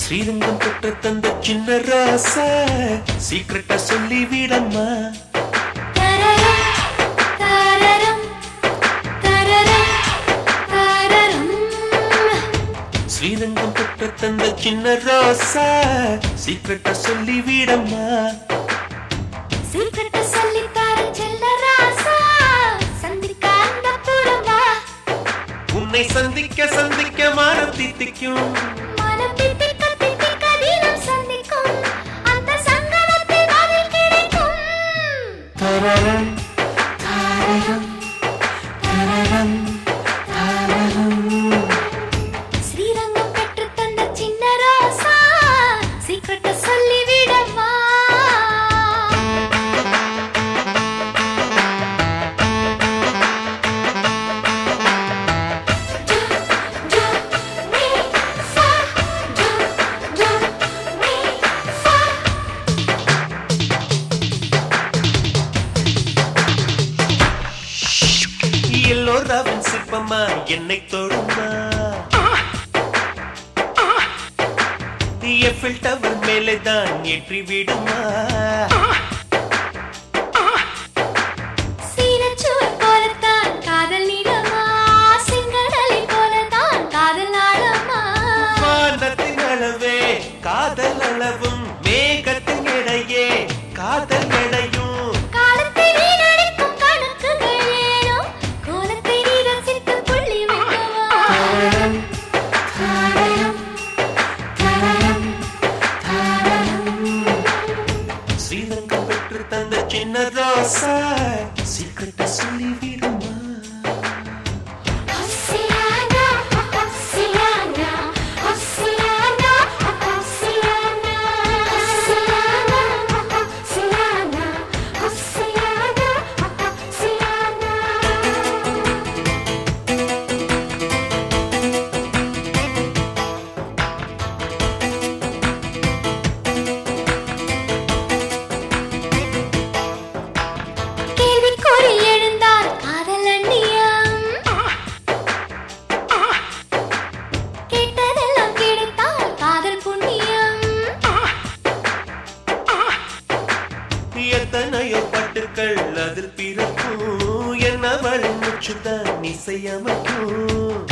ஸ்ரீரங்கம் பெற்ற தந்த சின்ன ராசா சீக்கிரட்டா சொல்லி விடம்மா ஸ்ரீரங்கம் பெற்ற தந்த சின்ன ராசா சீக்கிரட்டா சொல்லி விடம்மா. சீக்கிரட்ட சொல்லி தர செல்ல ராசா சந்திக்க அந்த உன்னை சந்திக்க சந்திக்க மானம் தித்திக்கும் ரவன் சிற்பமா? என்னை தொடுமா? எஃபில் டவர் மேலே தான் ஏற்றி விடுமா? தந்த சின்ன ரோசா சீக்கிரட்டா சொல்லி விடுமா எத்தனையோ பட்டுக்கள் அதில் பிறக்கும் என்னவளின் முச்சுதான் இசையமைக்கும்.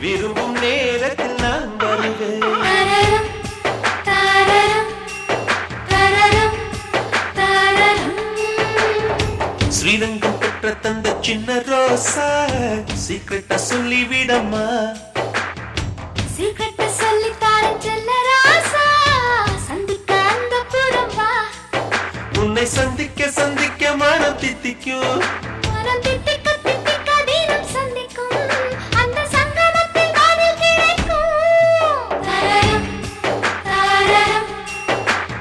விரும்பும் நேரத்தில் நான் வருவேன். ஸ்ரீரங்கம் பெற்ற தந்த சின்ன ரோசா சீக்கிரட்டா சொல்லி விடம்மா சீக்கிரட்ட சொல்லி தாரன் செல்ல ராசா சந்திக்க அந்த புறம் உன்னை சந்திக்க சந்திக்க மனம் தித்திக்கும். மனம் தித்திக்க தித்திக்க தினம் சந்திக்கும். அந்த சங்கமத்தில் பதில் கிடைக்கும். தரரும் தரரும்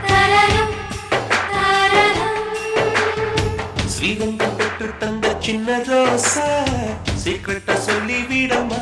தரரும் தரரும். ஸ்ரீரங்கம் பெற்று தந்த சின்ன ரோசா சீக்கிரட்ட சொல்லி விடமா